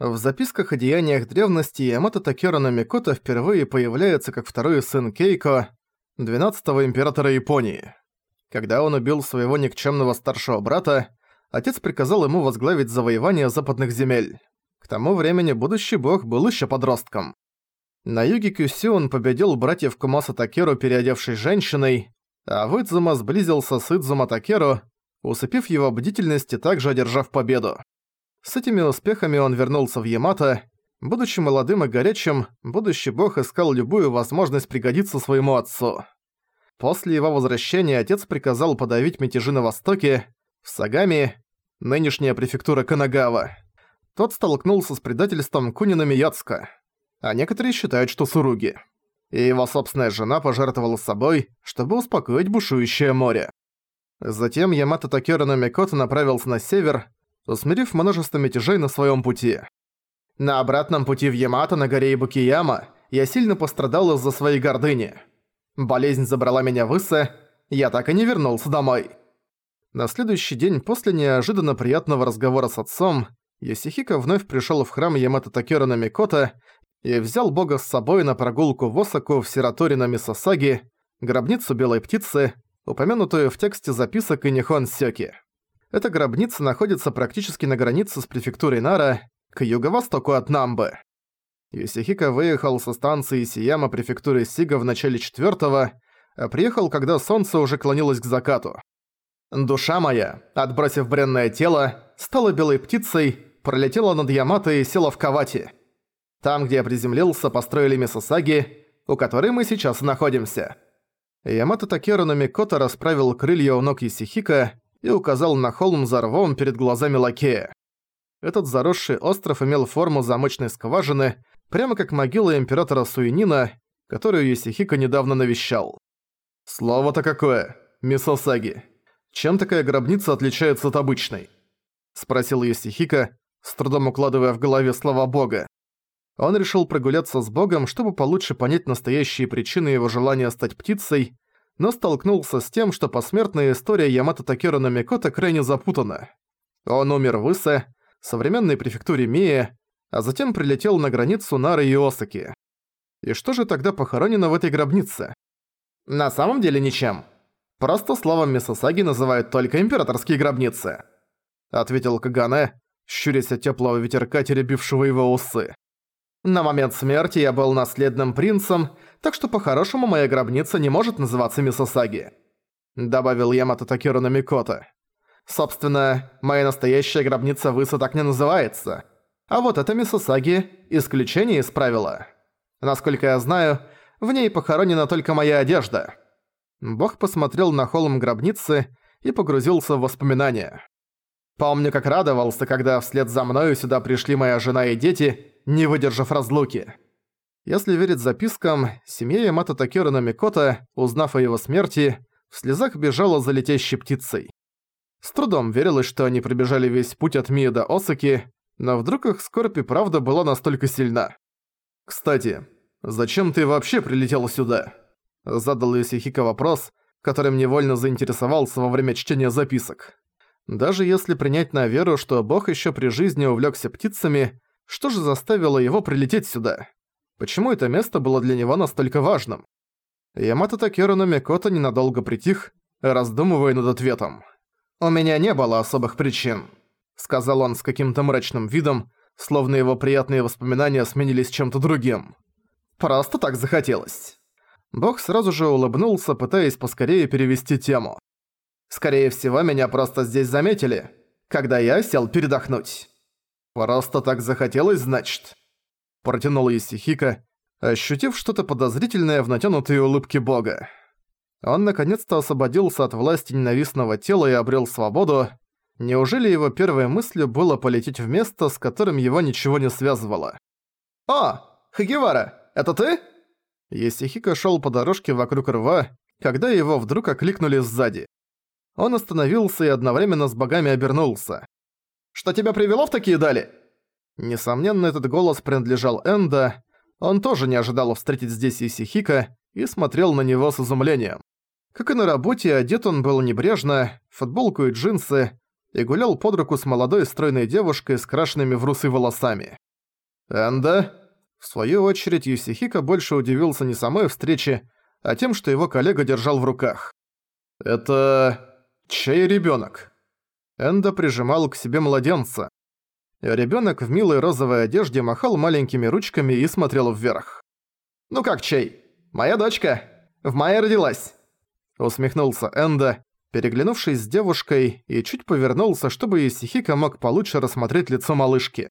В записках о деяниях древности Ямато Такера Намикото впервые появляется как второй сын Кейко, 12-го императора Японии. Когда он убил своего никчемного старшего брата, отец приказал ему возглавить завоевание западных земель. К тому времени будущий бог был еще подростком. На юге Кюсю он победил братьев Кумаса Такеру, переодевшись женщиной, а Выдзума сблизился с Идзума Такеру, усыпив его бдительность и также одержав победу. С этими успехами он вернулся в Ямато. Будучи молодым и горячим, будущий бог искал любую возможность пригодиться своему отцу. После его возвращения отец приказал подавить мятежи на востоке, в Сагами, нынешняя префектура Канагава. Тот столкнулся с предательством Кунина Мияцка, а некоторые считают, что Суруги. И его собственная жена пожертвовала собой, чтобы успокоить бушующее море. Затем Ямато Такера Номикото направился на север, усмирив множество мятежей на своем пути. На обратном пути в Ямато на горе Ибукияма я сильно пострадал из-за своей гордыни. Болезнь забрала меня в Иссе, я так и не вернулся домой. На следующий день после неожиданно приятного разговора с отцом, Йосихико вновь пришёл в храм Ямато Такера на Микото и взял бога с собой на прогулку в Осаку в Сиратори на Мисосаги, гробницу белой птицы, упомянутую в тексте записок и Нихон Сёки. Эта гробница находится практически на границе с префектурой Нара, к юго-востоку от Намбы. Юсихика выехал со станции Сияма префектуры Сига в начале четвёртого, а приехал, когда солнце уже клонилось к закату. Душа моя, отбросив бренное тело, стала белой птицей, пролетела над Ямато и села в Кавати. Там, где я приземлился, построили Мисосаги, у которой мы сейчас находимся. Ямато Такеру Намикото расправил крылья у ног Исихика и указал на холм за рвом перед глазами лакея. Этот заросший остров имел форму замочной скважины, прямо как могила императора Суинина, которую Юсихико недавно навещал. «Слово-то какое, Мисосаги. Чем такая гробница отличается от обычной?» — спросил Юсихико, с трудом укладывая в голове слова бога. Он решил прогуляться с богом, чтобы получше понять настоящие причины его желания стать птицей, но столкнулся с тем, что посмертная история Ямато Такера Намикото крайне запутана. Он умер в Исе, современной префектуре Мии, а затем прилетел на границу Нары и Осаки. И что же тогда похоронено в этой гробнице? На самом деле ничем. Просто словом Мисосаги называют только императорские гробницы. Ответил Кагане, щурясь от тёплого ветерка, теребившего его усы. На момент смерти я был наследным принцем, так что по-хорошему моя гробница не может называться Мисосаги», — добавил Ямато Такеру Намикото. «Собственно, моя настоящая гробница Выса так не называется. А вот эта Мисосаги — исключение из правила. Насколько я знаю, в ней похоронена только моя одежда». Бог посмотрел на холм гробницы и погрузился в воспоминания. Помню, как радовался, когда вслед за мною сюда пришли моя жена и дети, не выдержав разлуки. Если верить запискам, семья Ямато Такера Намикото, узнав о его смерти, в слезах бежала за летящей птицей. С трудом верилось, что они пробежали весь путь от Мии до Осаки, но вдруг их скорбь правда была настолько сильна. «Кстати, зачем ты вообще прилетел сюда?» Задал Юсихико вопрос, которым невольно заинтересовался во время чтения записок. Даже если принять на веру, что бог еще при жизни увлекся птицами, что же заставило его прилететь сюда? Почему это место было для него настолько важным? Ямато Такеру Микото ненадолго притих, раздумывая над ответом. «У меня не было особых причин», — сказал он с каким-то мрачным видом, словно его приятные воспоминания сменились чем-то другим. «Просто так захотелось». Бог сразу же улыбнулся, пытаясь поскорее перевести тему. «Скорее всего, меня просто здесь заметили, когда я сел передохнуть». «Просто так захотелось, значит?» Протянул Исихика, ощутив что-то подозрительное в натянутой улыбке бога. Он наконец-то освободился от власти ненавистного тела и обрел свободу. Неужели его первой мыслью было полететь в место, с которым его ничего не связывало? «О, Хагевара, это ты?» Есихика шел по дорожке вокруг рва, когда его вдруг окликнули сзади. Он остановился и одновременно с богами обернулся. «Что тебя привело в такие дали?» Несомненно, этот голос принадлежал Энда. Он тоже не ожидал встретить здесь Исихика и смотрел на него с изумлением. Как и на работе, одет он был небрежно, футболку и джинсы, и гулял под руку с молодой стройной девушкой с крашенными в русы волосами. «Энда?» В свою очередь, Юсихика больше удивился не самой встрече, а тем, что его коллега держал в руках. «Это... чей ребёнок?» Энда прижимал к себе младенца. Ребёнок в милой розовой одежде махал маленькими ручками и смотрел вверх. «Ну как чей? Моя дочка. В мае родилась!» Усмехнулся Энда, переглянувшись с девушкой, и чуть повернулся, чтобы Исихика мог получше рассмотреть лицо малышки.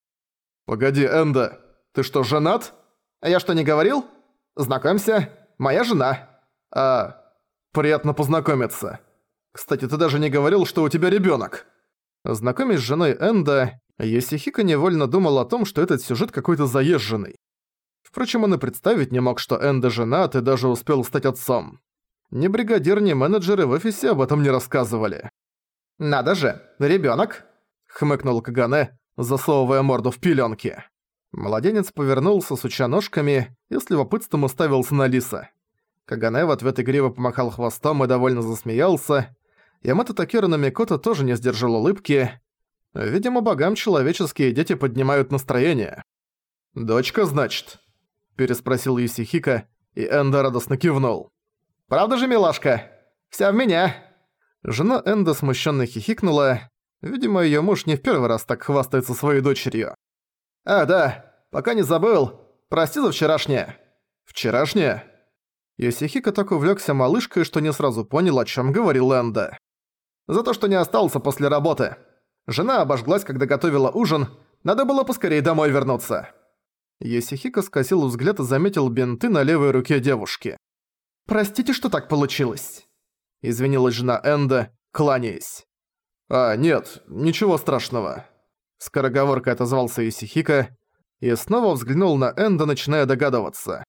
«Погоди, Энда, ты что, женат?» «А я что, не говорил? Знакомься, моя жена». «А, приятно познакомиться. Кстати, ты даже не говорил, что у тебя ребёнок». Знакомясь с женой Энда, Йосихико невольно думал о том, что этот сюжет какой-то заезженный. Впрочем, он и представить не мог, что Энда женат и даже успел стать отцом. Ни бригадир, ни менеджеры в офисе об этом не рассказывали. «Надо же, ребёнок!» — хмыкнул Кагане, засовывая морду в пелёнки. Младенец повернулся, суча ножками, и с любопытством уставился на Лиса. Кагане в ответ игриво помахал хвостом и довольно засмеялся. Ямато Такера на Микото тоже не сдержал улыбки. Видимо, богам человеческие дети поднимают настроение. «Дочка, значит?» – переспросил Юсихика, и Энда радостно кивнул. «Правда же, милашка? Вся в меня!» Жена Энда смущенно хихикнула. Видимо, её муж не в первый раз так хвастается своей дочерью. «А, да, пока не забыл. Прости за вчерашнее». «Вчерашнее?» Йосихико так увлёкся малышкой, что не сразу понял, о чём говорил Энда. «За то, что не остался после работы. Жена обожглась, когда готовила ужин. Надо было поскорее домой вернуться». Йосихико скосил взгляд и заметил бинты на левой руке девушки. «Простите, что так получилось», — извинилась жена Энда, кланяясь. «А, нет, ничего страшного», — скороговоркой отозвался Исихика и снова взглянул на Энда, начиная догадываться.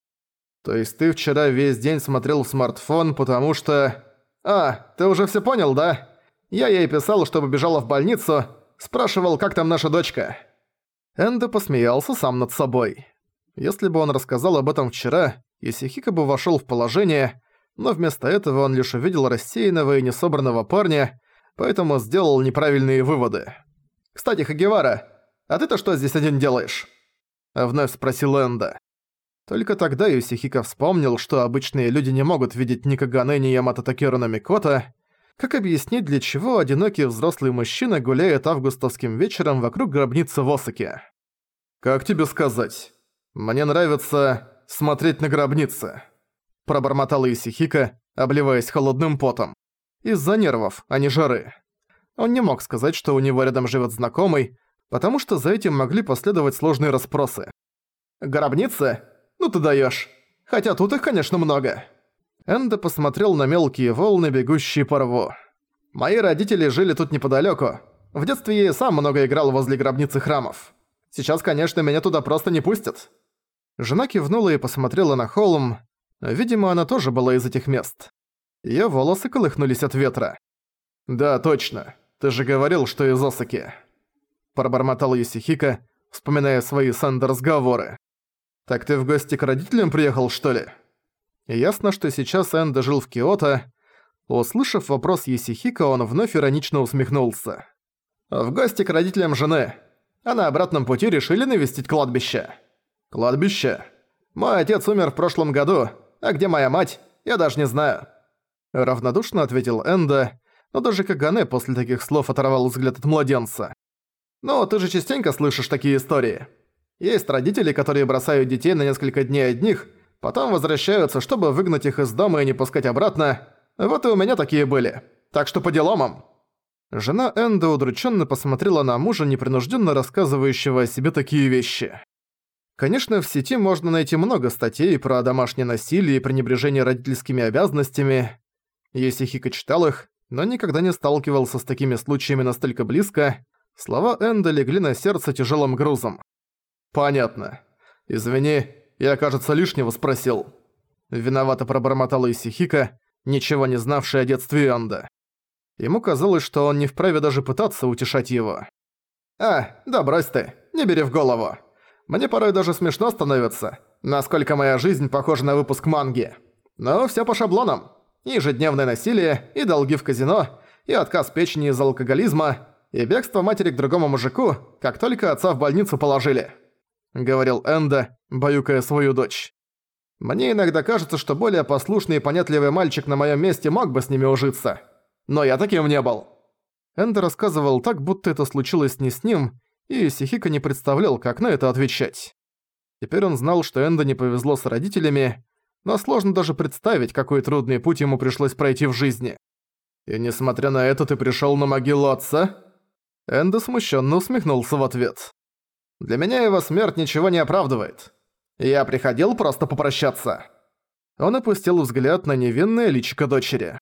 «То есть ты вчера весь день смотрел в смартфон, потому что...» «А, ты уже все понял, да? Я ей писал, чтобы бежала в больницу, спрашивал, как там наша дочка». Энда посмеялся сам над собой. Если бы он рассказал об этом вчера, Исихика бы вошёл в положение, но вместо этого он лишь увидел рассеянного и несобранного парня, поэтому сделал неправильные выводы. «Кстати, Хагевара, а ты-то что здесь один делаешь?» Вновь спросил Энда. Только тогда Юсихика вспомнил, что обычные люди не могут видеть ни Кагане, ни Ямато Такеру на Микото. Как объяснить, для чего одинокий взрослый мужчина гуляет августовским вечером вокруг гробницы в Осаке? «Как тебе сказать? Мне нравится смотреть на гробницы», – пробормотала Исихика, обливаясь холодным потом. Из-за нервов, а не жары. Он не мог сказать, что у него рядом живет знакомый, потому что за этим могли последовать сложные расспросы. «Гробницы? Ну ты даёшь. Хотя тут их, конечно, много». Энда посмотрел на мелкие волны, бегущие по рву. «Мои родители жили тут неподалёку. В детстве я сам много играл возле гробницы храмов. Сейчас, конечно, меня туда просто не пустят». Жена кивнула и посмотрела на холм. Видимо, она тоже была из этих мест. Её волосы колыхнулись от ветра. «Да, точно. Ты же говорил, что из Осаки». Пробормотал Юсихика, вспоминая свои сандо-разговоры. «Так ты в гости к родителям приехал, что ли?» Ясно, что сейчас Энда жил в Киото. Услышав вопрос Юсихика, он вновь иронично усмехнулся. «В гости к родителям жены. А на обратном пути решили навестить кладбище». «Кладбище? Мой отец умер в прошлом году, а где моя мать, я даже не знаю». Равнодушно ответил Энда, но даже Кагане после таких слов оторвал взгляд от младенца. «Ну, ты же частенько слышишь такие истории. Есть родители, которые бросают детей на несколько дней одних, потом возвращаются, чтобы выгнать их из дома и не пускать обратно. Вот и у меня такие были. Так что по делам Жена Энда удрученно посмотрела на мужа, непринужденно рассказывающего о себе такие вещи. Конечно, в сети можно найти много статей про домашнее насилие и пренебрежение родительскими обязанностями. Если Хика читал их, но никогда не сталкивался с такими случаями настолько близко, слова Энда легли на сердце тяжелым грузом. «Понятно. Извини, я, кажется, лишнего спросил». Виновато пробормотала Исихика, ничего не знавшая о детстве Энда. Ему казалось, что он не вправе даже пытаться утешать его. «А, да брось ты, не бери в голову. Мне порой даже смешно становится, насколько моя жизнь похожа на выпуск манги. Но всё по шаблонам. И ежедневное насилие, и долги в казино, и отказ печени из-за алкоголизма, и бегство матери к другому мужику, как только отца в больницу положили. — говорил Энда, баюкая свою дочь. «Мне иногда кажется, что более послушный и понятливый мальчик на моем месте мог бы с ними ужиться. Но я таким не был». Энда рассказывал так, будто это случилось не с ним, и Сихика не представлял, как на это отвечать. Теперь он знал, что Энда не повезло с родителями, но сложно даже представить, какой трудный путь ему пришлось пройти в жизни. «И несмотря на это, ты пришёл на могилу отца?» Энда смущенно усмехнулся в ответ. Для меня его смерть ничего не оправдывает. Я приходил просто попрощаться». Он опустил взгляд на невинное личико дочери.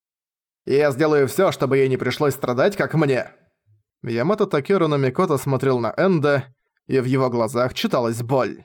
«Я сделаю всё, чтобы ей не пришлось страдать, как мне». Ямато Такеру Намикото смотрел на Энда, и в его глазах читалась боль.